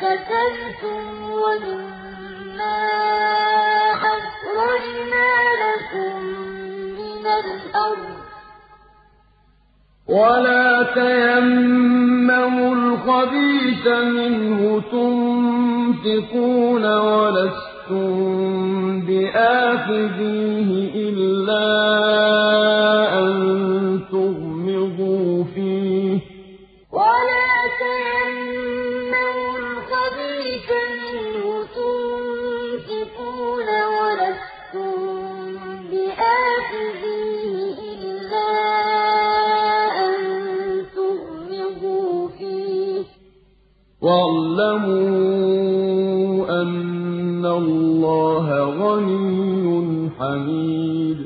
كَسَبْتُمْ وَمِمَّا أَخْرَجْنَا لَكُم مِّنَ الْأَرْضِ ۖ. وَلَا تَيَمَّمُوا الْخَبِيثَ مِنْهُ تُنفِقُونَ وَلَسْتُم بِآخِذِيهِ إِلَّا وَاعْلَمُوا أَنَّ اللَّهَ غَنِيٌّ حَمِيدٌ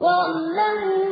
وَاعْلَمُوا